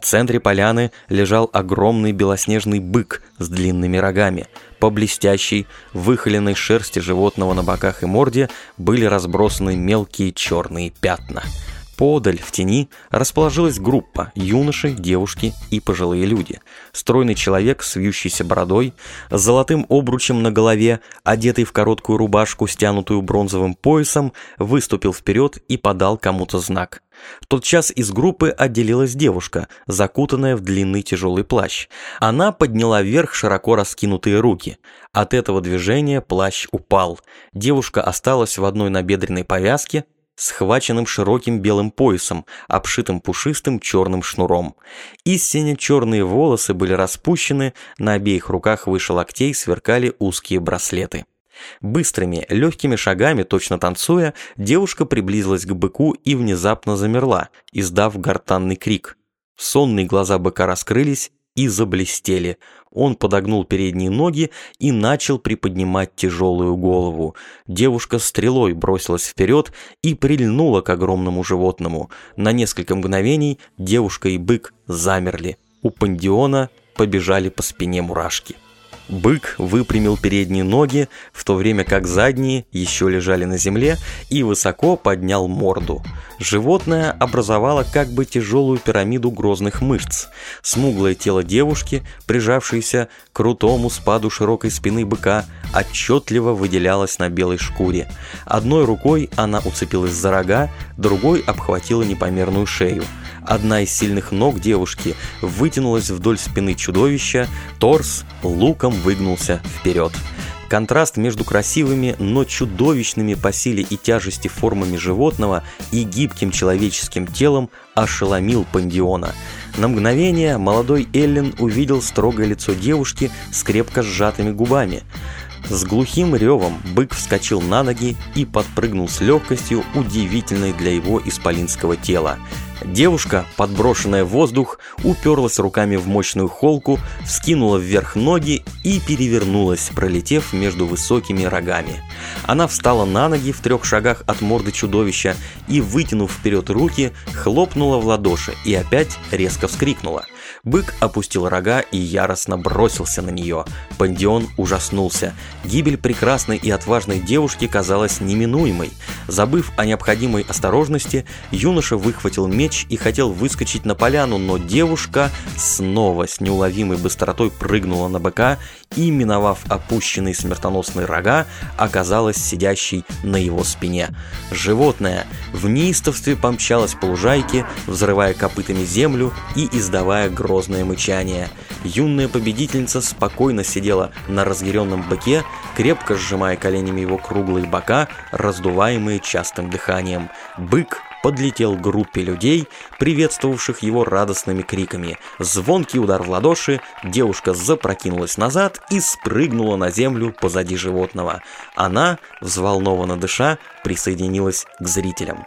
В центре поляны лежал огромный белоснежный бык с длинными рогами. По блестящей, выхоленной шерсти животного на боках и морде были разбросаны мелкие черные пятна – Подаль, в тени, расположилась группа – юноши, девушки и пожилые люди. Стройный человек с вьющейся бородой, с золотым обручем на голове, одетый в короткую рубашку, стянутую бронзовым поясом, выступил вперед и подал кому-то знак. В тот час из группы отделилась девушка, закутанная в длинный тяжелый плащ. Она подняла вверх широко раскинутые руки. От этого движения плащ упал. Девушка осталась в одной набедренной повязке, схваченным широким белым поясом, обшитым пушистым черным шнуром. Истинно черные волосы были распущены, на обеих руках выше локтей сверкали узкие браслеты. Быстрыми, легкими шагами, точно танцуя, девушка приблизилась к быку и внезапно замерла, издав гортанный крик. Сонные глаза быка раскрылись и заблестели – он подогнул передние ноги и начал приподнимать тяжелую голову. Девушка стрелой бросилась вперед и прильнула к огромному животному. На несколько мгновений девушка и бык замерли. У пандиона побежали по спине мурашки. Бык выпрямил передние ноги, в то время как задние еще лежали на земле, и высоко поднял морду. Животное образовало как бы тяжелую пирамиду грозных мышц. Смуглое тело девушки, прижавшееся к крутому спаду широкой спины быка, отчетливо выделялось на белой шкуре. Одной рукой она уцепилась за рога, другой обхватила непомерную шею. Одна из сильных ног девушки вытянулась вдоль спины чудовища, торс луком выгнулся вперед. Контраст между красивыми, но чудовищными по силе и тяжести формами животного и гибким человеческим телом ошеломил Пандиона. На мгновение молодой Эллен увидел строгое лицо девушки с крепко сжатыми губами. С глухим ревом бык вскочил на ноги и подпрыгнул с легкостью, удивительной для его исполинского тела. Девушка, подброшенная в воздух, уперлась руками в мощную холку, вскинула вверх ноги и перевернулась, пролетев между высокими рогами. Она встала на ноги в трех шагах от морды чудовища и, вытянув вперед руки, хлопнула в ладоши и опять резко вскрикнула – Бык опустил рога и яростно бросился на нее. Пандион ужаснулся. Гибель прекрасной и отважной девушки казалась неминуемой. Забыв о необходимой осторожности, юноша выхватил меч и хотел выскочить на поляну, но девушка снова с неуловимой быстротой прыгнула на быка и, миновав опущенные смертоносные рога, оказалась сидящей на его спине. Животное в неистовстве помчалось по лужайке, взрывая копытами землю и издавая грозное мычание. Юная победительница спокойно сидела на разъяренном быке, крепко сжимая коленями его круглые бока, раздуваемые частым дыханием. Бык подлетел к группе людей, приветствовавших его радостными криками. Звонкий удар в ладоши, девушка запрокинулась назад и спрыгнула на землю позади животного. Она, взволнованно дыша, присоединилась к зрителям.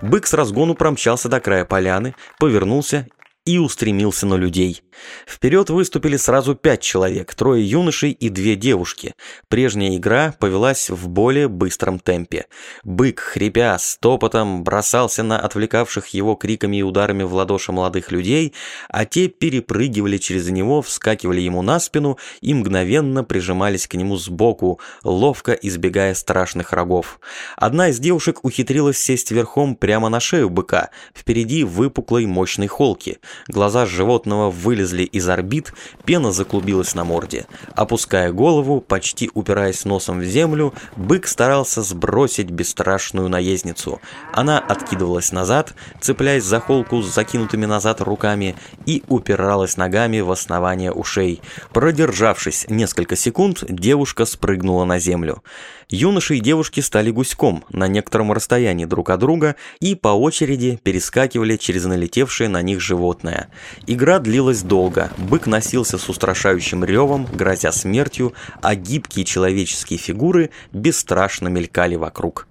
Бык с разгону промчался до края поляны, повернулся и устремился на людей. Вперед выступили сразу пять человек, трое юношей и две девушки. Прежняя игра повелась в более быстром темпе. Бык, хрипя, стопотом бросался на отвлекавших его криками и ударами в ладоши молодых людей, а те перепрыгивали через него, вскакивали ему на спину и мгновенно прижимались к нему сбоку, ловко избегая страшных рогов. Одна из девушек ухитрилась сесть верхом прямо на шею быка, впереди выпуклой мощной холки – Глаза животного вылезли из орбит, пена заклубилась на морде. Опуская голову, почти упираясь носом в землю, бык старался сбросить бесстрашную наездницу. Она откидывалась назад, цепляясь за холку с закинутыми назад руками и упиралась ногами в основание ушей. Продержавшись несколько секунд, девушка спрыгнула на землю. Юноши и девушки стали гуськом на некотором расстоянии друг от друга и по очереди перескакивали через налетевшее на них животное. Игра длилась долго, бык носился с устрашающим ревом, грозя смертью, а гибкие человеческие фигуры бесстрашно мелькали вокруг.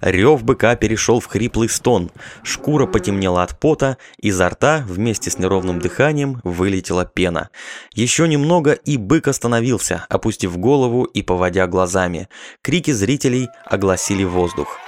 Рев быка перешел в хриплый стон, шкура потемнела от пота, изо рта вместе с неровным дыханием вылетела пена. Еще немного, и бык остановился, опустив голову и поводя глазами. Крики зрителей огласили воздух.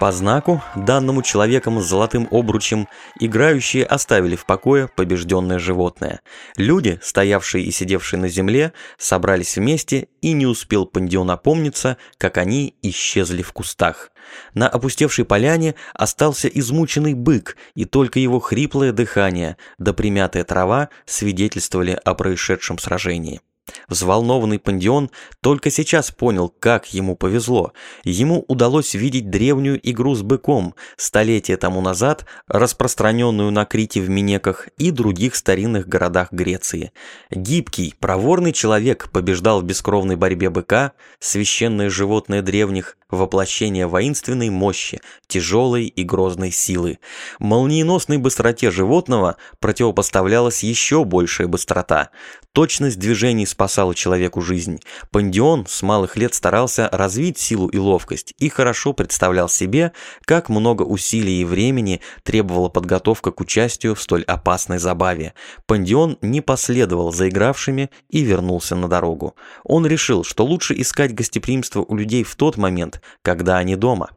По знаку, данному человеком с золотым обручем, играющие оставили в покое побежденное животное. Люди, стоявшие и сидевшие на земле, собрались вместе, и не успел Пандион опомниться, как они исчезли в кустах. На опустевшей поляне остался измученный бык, и только его хриплое дыхание да примятая трава свидетельствовали о происшедшем сражении. Взволнованный Пандион только сейчас понял, как ему повезло. Ему удалось видеть древнюю игру с быком, столетия тому назад распространенную на Крите в Минеках и других старинных городах Греции. Гибкий, проворный человек побеждал в бескровной борьбе быка, священное животное древних, воплощение воинственной мощи, тяжелой и грозной силы. Молниеносной быстроте животного противопоставлялась еще большая быстрота. Точность движений спасала человеку жизнь. Пандион с малых лет старался развить силу и ловкость и хорошо представлял себе, как много усилий и времени требовала подготовка к участию в столь опасной забаве. Пандион не последовал за игравшими и вернулся на дорогу. Он решил, что лучше искать гостеприимство у людей в тот момент, когда они дома.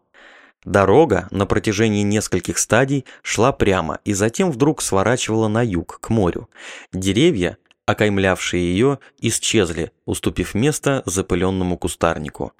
Дорога на протяжении нескольких стадий шла прямо и затем вдруг сворачивала на юг, к морю. Деревья, окаймлявшие ее, исчезли, уступив место запыленному кустарнику.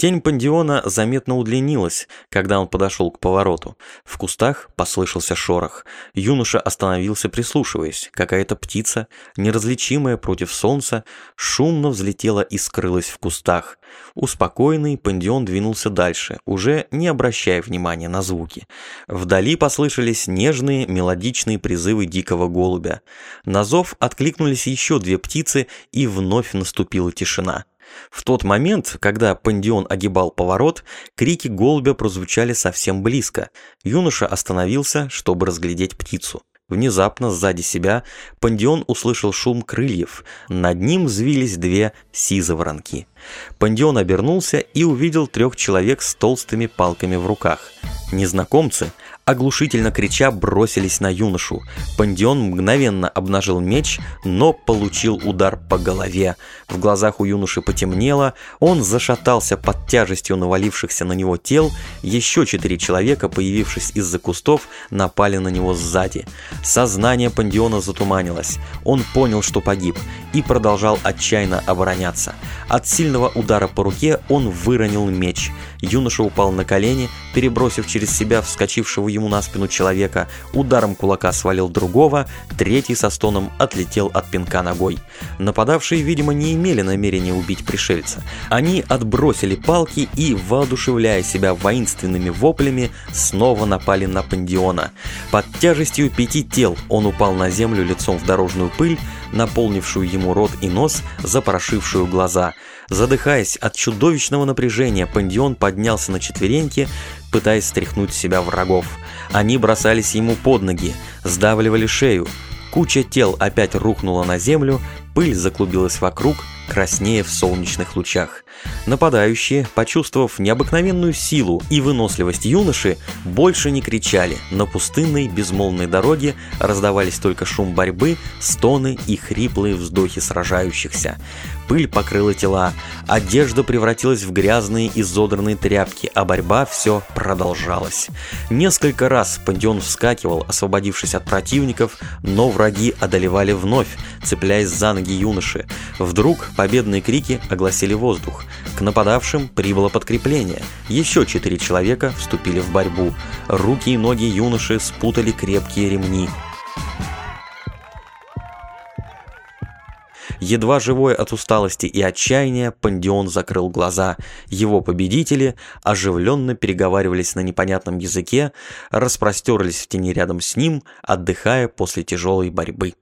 Тень пандиона заметно удлинилась, когда он подошел к повороту. В кустах послышался шорох. Юноша остановился, прислушиваясь. Какая-то птица, неразличимая против солнца, шумно взлетела и скрылась в кустах. Успокоенный, пандион двинулся дальше, уже не обращая внимания на звуки. Вдали послышались нежные, мелодичные призывы дикого голубя. На зов откликнулись еще две птицы, и вновь наступила тишина. В тот момент, когда Пандион огибал поворот, крики голубя прозвучали совсем близко. Юноша остановился, чтобы разглядеть птицу. Внезапно, сзади себя, Пандион услышал шум крыльев. Над ним взвились две сизоворонки. Пандион обернулся и увидел трех человек с толстыми палками в руках. Незнакомцы, оглушительно крича, бросились на юношу. Пандион мгновенно обнажил меч, но получил удар по голове. В глазах у юноши потемнело, он зашатался под тяжестью навалившихся на него тел, еще четыре человека, появившись из-за кустов, напали на него сзади. Сознание Пандиона затуманилось, он понял, что погиб, и продолжал отчаянно обороняться. От сильного удара по руке он выронил меч. Юноша упал на колени, перебросив через себя вскочившего ему на спину человека, ударом кулака свалил другого, третий со стоном отлетел от пинка ногой. Нападавшие, видимо, не имели намерения убить пришельца. Они отбросили палки и, воодушевляя себя воинственными воплями, снова напали на Пандиона. Под тяжестью пяти тел он упал на землю лицом в дорожную пыль, наполнившую ему рот и нос, запорошившую глаза. Задыхаясь от чудовищного напряжения, Пандион поднялся на четвереньки, пытаясь стряхнуть с себя врагов. Они бросались ему под ноги, сдавливали шею. Куча тел опять рухнула на землю, пыль заклубилась вокруг, краснее в солнечных лучах. Нападающие, почувствовав необыкновенную силу и выносливость юноши, больше не кричали. На пустынной, безмолвной дороге раздавались только шум борьбы, стоны и хриплые вздохи сражающихся. Пыль покрыла тела, одежда превратилась в грязные изодранные тряпки, а борьба все продолжалась. Несколько раз Пандион вскакивал, освободившись от противников, но враги одолевали вновь, цепляясь за ноги юноши. Вдруг победные крики огласили воздух. К нападавшим прибыло подкрепление. Еще четыре человека вступили в борьбу. Руки и ноги юноши спутали крепкие ремни. Едва живой от усталости и отчаяния, Пандион закрыл глаза. Его победители оживленно переговаривались на непонятном языке, распростерлись в тени рядом с ним, отдыхая после тяжелой борьбы.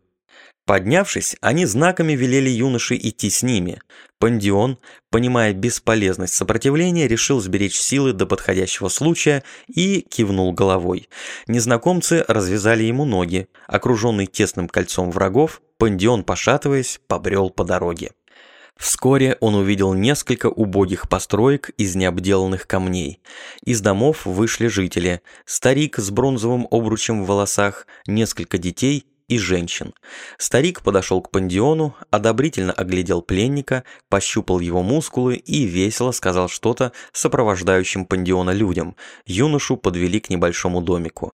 Поднявшись, они знаками велели юноше идти с ними. Пандион, понимая бесполезность сопротивления, решил сберечь силы до подходящего случая и кивнул головой. Незнакомцы развязали ему ноги. Окруженный тесным кольцом врагов, Пандион, пошатываясь, побрел по дороге. Вскоре он увидел несколько убогих построек из необделанных камней. Из домов вышли жители. Старик с бронзовым обручем в волосах, несколько детей и женщин. Старик подошел к пандиону, одобрительно оглядел пленника, пощупал его мускулы и весело сказал что-то сопровождающим пандиона людям. Юношу подвели к небольшому домику.